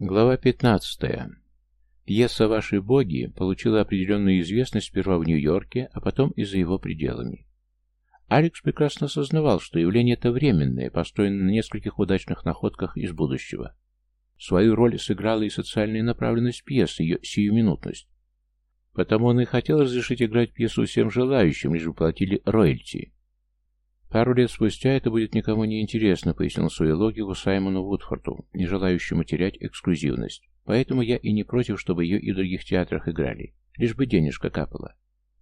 Глава 15. Пьеса «Ваши боги» получила определенную известность сперва в Нью-Йорке, а потом и за его пределами. Алекс прекрасно осознавал, что явление это временное, построено на нескольких удачных находках из будущего. Свою роль сыграла и социальная направленность пьесы, ее сиюминутность. Потому он и хотел разрешить играть пьесу всем желающим, лишь бы платили роялти. Пару лет спустя это будет никому не интересно, пояснил свою логику Саймону Вудфорту, не желающему терять эксклюзивность. Поэтому я и не против, чтобы ее и в других театрах играли, лишь бы денежка капала.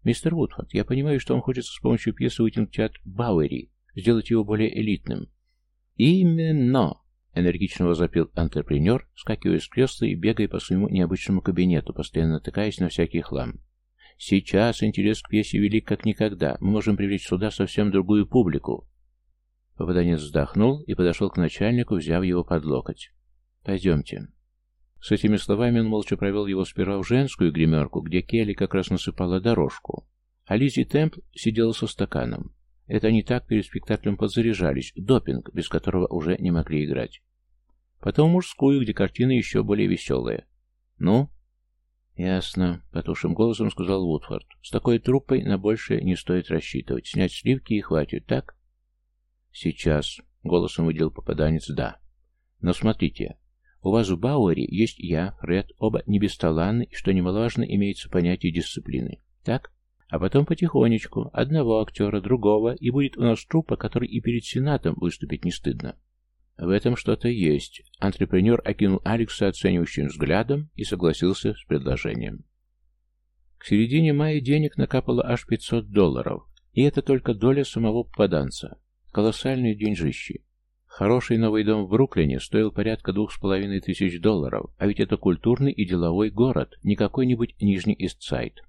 Мистер Вудфорд, я понимаю, что вам хочется с помощью пьесы вытянуть театр Бауэри, сделать его более элитным. Именно! Энергично возопил антрепренер, скакивая с кресла и бегая по своему необычному кабинету, постоянно натыкаясь на всякий хлам. Сейчас интерес к пьесе велик как никогда. Мы можем привлечь сюда совсем другую публику. Попаданец вздохнул и подошел к начальнику, взяв его под локоть. «Пойдемте». С этими словами он молча провел его сперва в женскую гримерку, где Келли как раз насыпала дорожку, а Лизи Темп сидела со стаканом. Это они так перед спектаклем подзаряжались, допинг, без которого уже не могли играть. Потом мужскую, где картина еще более веселая. «Ну, «Ясно», — потушим голосом сказал Вудфорд. «С такой труппой на большее не стоит рассчитывать. Снять сливки и хватит, так?» «Сейчас», — голосом выделил попаданец, — «да. Но смотрите, у вас в Бауэре есть я, Фред, оба не бесталанны, и, что немаловажно, имеется понятие дисциплины. Так? А потом потихонечку, одного актера, другого, и будет у нас труппа, который и перед Сенатом выступить не стыдно. В этом что-то есть. Антрепренер окинул Алекса оценивающим взглядом и согласился с предложением. К середине мая денег накапало аж 500 долларов, и это только доля самого попаданца. Колоссальные деньжищи. Хороший новый дом в Бруклине стоил порядка двух с половиной тысяч долларов, а ведь это культурный и деловой город, не какой-нибудь Нижний Истсайд.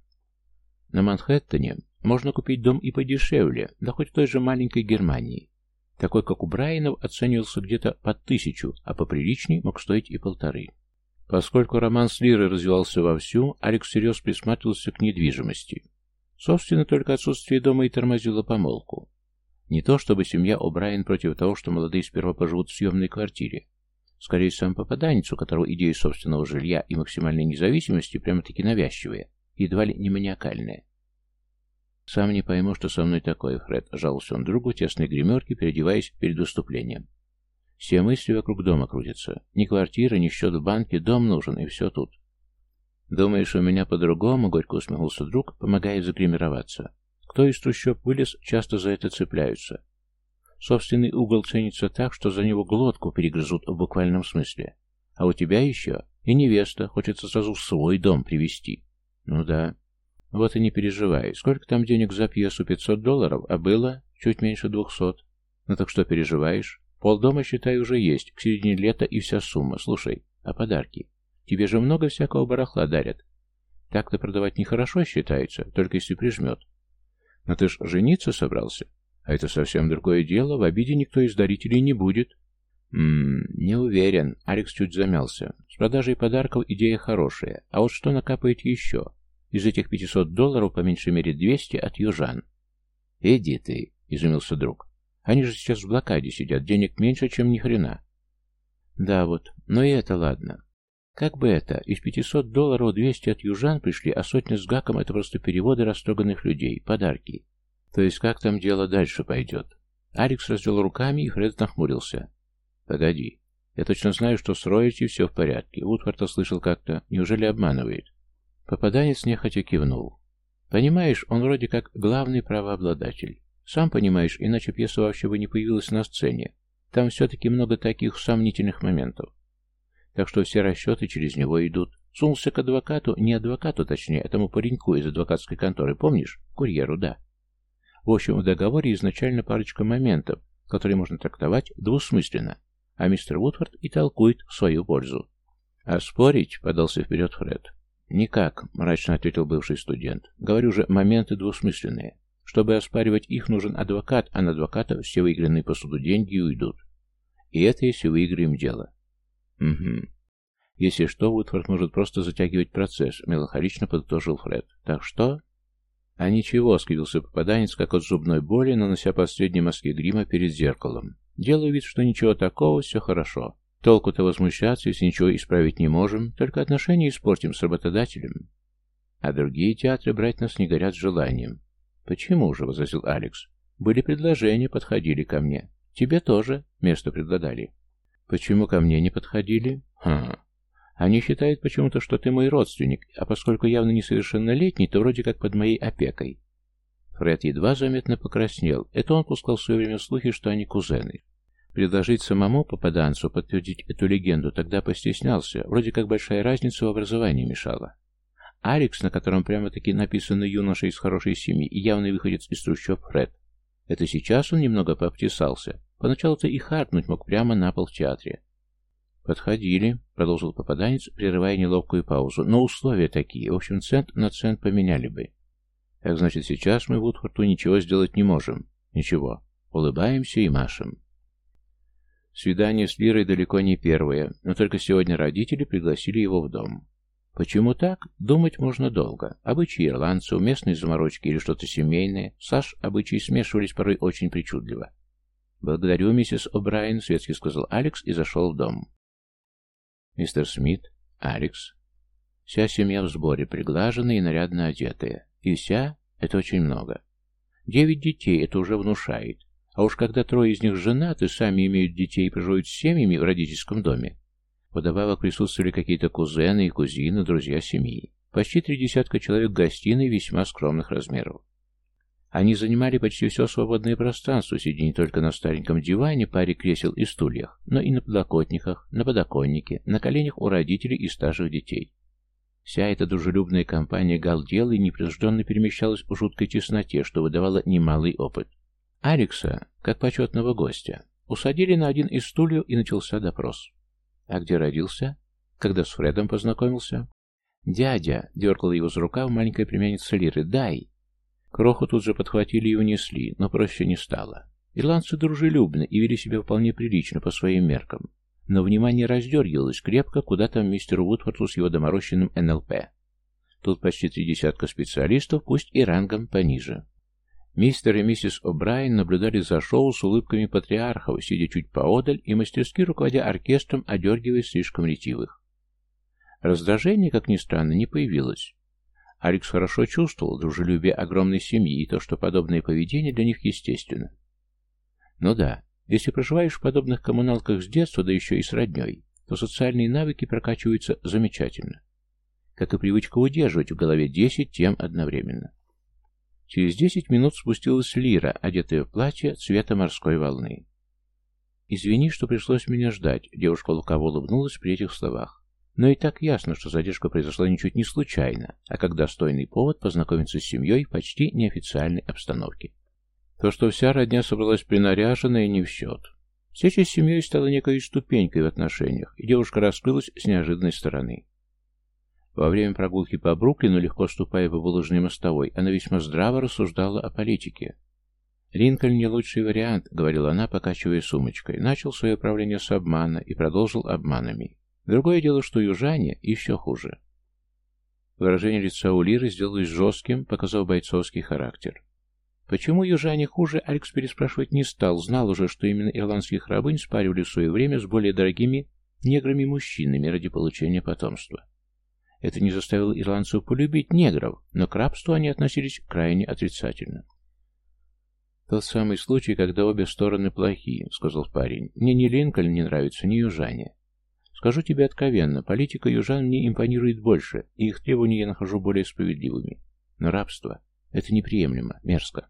На Манхэттене можно купить дом и подешевле, да хоть в той же маленькой Германии. Такой, как у Брайанов, оценивался где-то под тысячу, а поприличней мог стоить и полторы. Поскольку роман с Лирой развивался вовсю, Алекс всерьез присматривался к недвижимости. Собственно, только отсутствие дома и тормозило помолвку. Не то, чтобы семья О'Брайен против того, что молодые сперва поживут в съемной квартире. Скорее, сам попаданец, у которого идея собственного жилья и максимальной независимости прямо-таки навязчивые, едва ли не маниакальные. «Сам не пойму, что со мной такое, Фред», — жаловался он другу тесной гримерки, переодеваясь перед выступлением. «Все мысли вокруг дома крутятся. Ни квартира, ни счет в банке, дом нужен, и все тут». «Думаешь, у меня по-другому?» — горько усмехнулся друг, помогает загримироваться. «Кто из трущоб вылез, часто за это цепляются. Собственный угол ценится так, что за него глотку перегрызут в буквальном смысле. А у тебя еще и невеста, хочется сразу свой дом привести. Ну да, вот и не переживай. Сколько там денег за пьесу? 500 долларов? А было? Чуть меньше двухсот. Ну так что переживаешь? Полдома, считай, уже есть. К середине лета и вся сумма. Слушай, а подарки? Тебе же много всякого барахла дарят. Так-то продавать нехорошо считается, только если прижмет. Но ты ж жениться собрался. А это совсем другое дело, в обиде никто из дарителей не будет. Ммм, не уверен. Алекс чуть замялся. С продажей подарков идея хорошая. А вот что накапает еще? Из этих 500 долларов по меньшей мере 200 от южан. «Иди ты», — изумился друг. «Они же сейчас в блокаде сидят, денег меньше, чем ни хрена». «Да вот, но и это ладно. Как бы это, из 500 долларов 200 от южан пришли, а сотня с гаком — это просто переводы растроганных людей, подарки. То есть как там дело дальше пойдет?» Алекс развел руками, и Фред нахмурился. «Погоди. Я точно знаю, что с роялти все в порядке. Вудфорд слышал как-то. Неужели обманывает?» Попаданец нехотя кивнул. Понимаешь, он вроде как главный правообладатель. Сам понимаешь, иначе пьеса вообще бы не появилась на сцене. Там все-таки много таких сомнительных моментов. Так что все расчеты через него идут. Сунулся к адвокату, не адвокату точнее, а тому пареньку из адвокатской конторы, помнишь? Курьеру, да. В общем, в договоре изначально парочка моментов, которые можно трактовать двусмысленно, а мистер Вудфорд и толкует в свою пользу. А спорить, подался вперед Фред, «Никак», — мрачно ответил бывший студент. «Говорю же, моменты двусмысленные. Чтобы оспаривать их, нужен адвокат, а на адвоката все выигранные по суду деньги уйдут. И это если выиграем дело». «Угу. Если что, Уитфорд может просто затягивать процесс», — меланхолично подытожил Фред. «Так что...» «А ничего», — скривился попаданец, как от зубной боли, нанося последние маски грима перед зеркалом. «Делаю вид, что ничего такого, все хорошо. Толку-то возмущаться, если ничего исправить не можем, только отношения испортим с работодателем. А другие театры брать нас не горят желанием. Почему же, возразил Алекс. Были предложения, подходили ко мне. Тебе тоже место предлагали. Почему ко мне не подходили? Хм. Они считают почему-то, что ты мой родственник, а поскольку явно несовершеннолетний, то вроде как под моей опекой. Фред едва заметно покраснел. Это он пускал в свое время слухи, что они кузены. Предложить самому попаданцу подтвердить эту легенду тогда постеснялся, вроде как большая разница в образовании мешала. Алекс, на котором прямо-таки написано «юноша из хорошей семьи» и явный выходец из трущоб Фред. Это сейчас он немного пообтесался. Поначалу-то и харкнуть мог прямо на пол в театре. «Подходили», — продолжил попаданец, прерывая неловкую паузу. «Но условия такие. В общем, цент на цент поменяли бы». «Так значит, сейчас мы в Утхорту ничего сделать не можем?» «Ничего. Улыбаемся и машем». Свидание с Лирой далеко не первое, но только сегодня родители пригласили его в дом. Почему так? Думать можно долго. Обычаи ирландцев, местные заморочки или что-то семейное. Саш, обычаи смешивались порой очень причудливо. «Благодарю, миссис О'Брайен», — светски сказал Алекс и зашел в дом. Мистер Смит, Алекс. Вся семья в сборе, приглаженная и нарядно одетая. И вся — это очень много. Девять детей — это уже внушает. А уж когда трое из них женаты, сами имеют детей и проживают с семьями в родительском доме. Вдобавок присутствовали какие-то кузены и кузины, друзья семьи. Почти три десятка человек в гостиной весьма скромных размеров. Они занимали почти все свободное пространство, сидя не только на стареньком диване, паре кресел и стульях, но и на подлокотниках, на подоконнике, на коленях у родителей и старших детей. Вся эта дружелюбная компания галдела и непринужденно перемещалась в жуткой тесноте, что выдавало немалый опыт. Алекса, как почетного гостя, усадили на один из стульев и начался допрос. «А где родился?» «Когда с Фредом познакомился?» «Дядя!» — дергала его за рукав маленькая племянница Лиры. «Дай!» Кроху тут же подхватили и унесли, но проще не стало. Ирландцы дружелюбны и вели себя вполне прилично по своим меркам. Но внимание раздергивалось крепко, куда там мистеру Вудфорду с его доморощенным НЛП. Тут почти три десятка специалистов, пусть и рангом пониже. Мистер и миссис О'Брайен наблюдали за шоу с улыбками патриархов, сидя чуть поодаль и мастерски руководя оркестром, одергивая слишком ретивых. Раздражение, как ни странно, не появилось. Алекс хорошо чувствовал дружелюбие огромной семьи и то, что подобное поведение для них естественно. Ну да, если проживаешь в подобных коммуналках с детства, да еще и с родней, то социальные навыки прокачиваются замечательно. Как и привычка удерживать в голове 10 тем одновременно. Через десять минут спустилась Лира, одетая в платье цвета морской волны. «Извини, что пришлось меня ждать», — девушка лукаво улыбнулась при этих словах. Но и так ясно, что задержка произошла ничуть не случайно, а как достойный повод познакомиться с семьей в почти неофициальной обстановке. То, что вся родня собралась принаряженная, не в счет. Встреча с семьей стала некой ступенькой в отношениях, и девушка раскрылась с неожиданной стороны. Во время прогулки по Бруклину, легко ступая по булыжной мостовой, она весьма здраво рассуждала о политике. «Линкольн не лучший вариант», — говорила она, покачивая сумочкой. Начал свое правление с обмана и продолжил обманами. Другое дело, что южане еще хуже. Выражение лица у Лиры сделалось жестким, показав бойцовский характер. Почему южане хуже, Алекс переспрашивать не стал, знал уже, что именно ирландских рабынь спаривали в свое время с более дорогими неграми-мужчинами ради получения потомства. Это не заставило ирландцев полюбить негров, но к рабству они относились крайне отрицательно. «Тот самый случай, когда обе стороны плохие», — сказал парень. «Мне ни Линкольн не нравится, ни южане. Скажу тебе откровенно, политика южан мне импонирует больше, и их требования я нахожу более справедливыми. Но рабство — это неприемлемо, мерзко».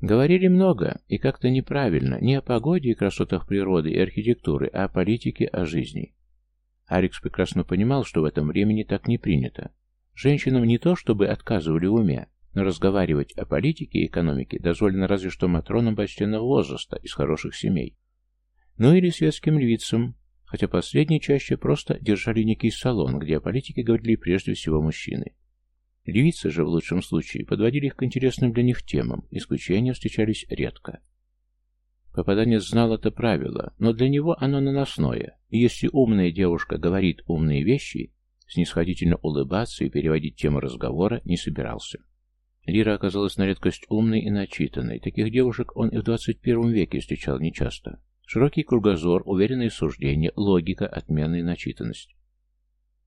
Говорили много, и как-то неправильно, не о погоде и красотах природы и архитектуры, а о политике, о жизни. Алекс прекрасно понимал, что в этом времени так не принято. Женщинам не то, чтобы отказывали в уме, но разговаривать о политике и экономике дозволено разве что матронам почтенного возраста из хороших семей. Ну или светским львицам, хотя последние чаще просто держали некий салон, где о политике говорили прежде всего мужчины. Львицы же, в лучшем случае, подводили их к интересным для них темам, исключения встречались редко. Попаданец знал это правило, но для него оно наносное, и если умная девушка говорит умные вещи, снисходительно улыбаться и переводить тему разговора не собирался. Лира оказалась на редкость умной и начитанной. Таких девушек он и в 21 веке встречал нечасто. Широкий кругозор, уверенные суждения, логика, отменная начитанность.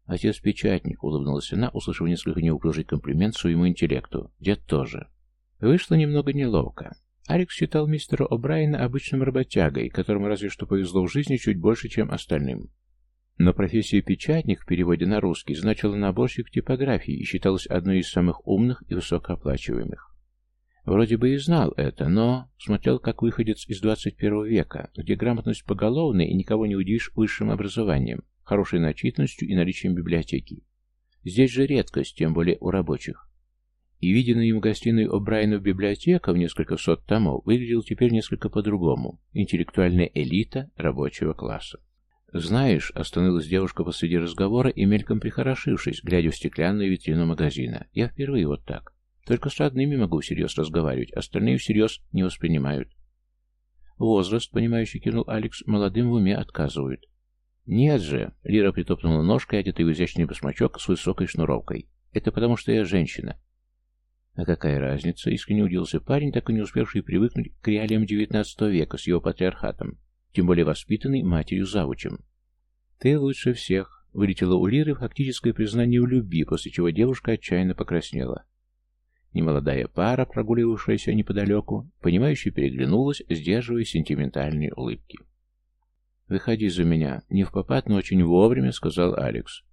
Отец-печатник, улыбнулась она, услышав несколько неуклюжий комплимент своему интеллекту. Дед тоже. Вышло немного неловко. Алекс считал мистера О'Брайена обычным работягой, которому разве что повезло в жизни чуть больше, чем остальным. Но профессия печатник в переводе на русский значила наборщик типографии и считалась одной из самых умных и высокооплачиваемых. Вроде бы и знал это, но смотрел как выходец из 21 века, где грамотность поголовная и никого не удивишь высшим образованием, хорошей начитанностью и наличием библиотеки. Здесь же редкость, тем более у рабочих. И виденный им в гостиной О'Брайена в библиотека в несколько сот томов выглядел теперь несколько по-другому. Интеллектуальная элита рабочего класса. «Знаешь», — остановилась девушка посреди разговора и мельком прихорошившись, глядя в стеклянную витрину магазина, — «я впервые вот так. Только с родными могу всерьез разговаривать, остальные всерьез не воспринимают. Возраст, понимающий кивнул Алекс, молодым в уме отказывают. Нет же, Лира притопнула ножкой, одетый в изящный башмачок с высокой шнуровкой. Это потому, что я женщина. А какая разница, искренне удивился парень, так и не успевший привыкнуть к реалиям XIX века с его патриархатом, тем более воспитанный матерью-завучем. Ты лучше всех, вылетело у Лиры фактическое признание в любви, после чего девушка отчаянно покраснела. Немолодая пара, прогуливавшаяся неподалеку, понимающе переглянулась, сдерживая сентиментальные улыбки. «Выходи за меня. Не в попад, но очень вовремя», — сказал Алекс.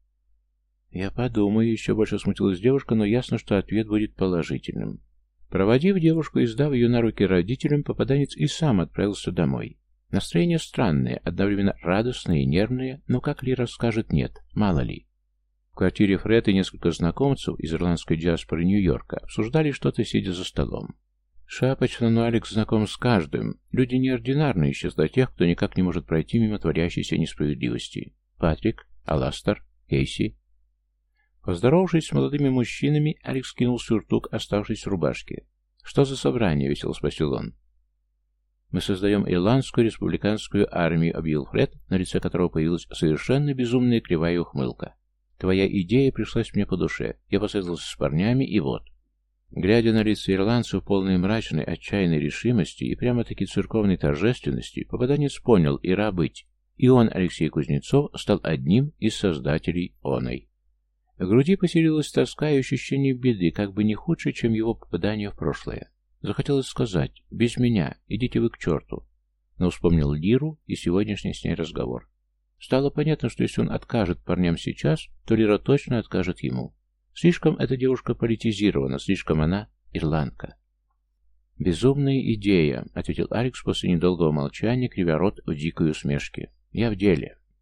«Я подумаю», — еще больше смутилась девушка, но ясно, что ответ будет положительным. Проводив девушку и сдав ее на руки родителям, попаданец и сам отправился домой. Настроение странное, одновременно радостное и нервное, но как Лира скажет «нет», мало ли. В квартире Фред и несколько знакомцев из ирландской диаспоры Нью-Йорка обсуждали что-то, сидя за столом. Шапочно, но Алекс знаком с каждым. Люди неординарные для тех, кто никак не может пройти мимо творящейся несправедливости. Патрик, Аластер, Кейси. Поздоровавшись с молодыми мужчинами, Алекс кинул сюртук, оставшись в рубашке. «Что за собрание?» — весело спросил он. «Мы создаем Ирландскую республиканскую армию», — объявил Фред, на лице которого появилась совершенно безумная кривая ухмылка. Твоя идея пришлась мне по душе. Я посоветовался с парнями, и вот. Глядя на лица ирландцев, полной мрачной, отчаянной решимости и прямо-таки церковной торжественности, попаданец понял и быть. И он, Алексей Кузнецов, стал одним из создателей оной. В груди поселилась тоска и ощущение беды, как бы не худше, чем его попадание в прошлое. Захотелось сказать «без меня, идите вы к черту», но вспомнил Лиру и сегодняшний с ней разговор. Стало понятно, что если он откажет парням сейчас, то Лера точно откажет ему. Слишком эта девушка политизирована, слишком она ирландка. «Безумная идея», — ответил Алекс после недолгого молчания, кривя рот в дикой усмешке. «Я в деле».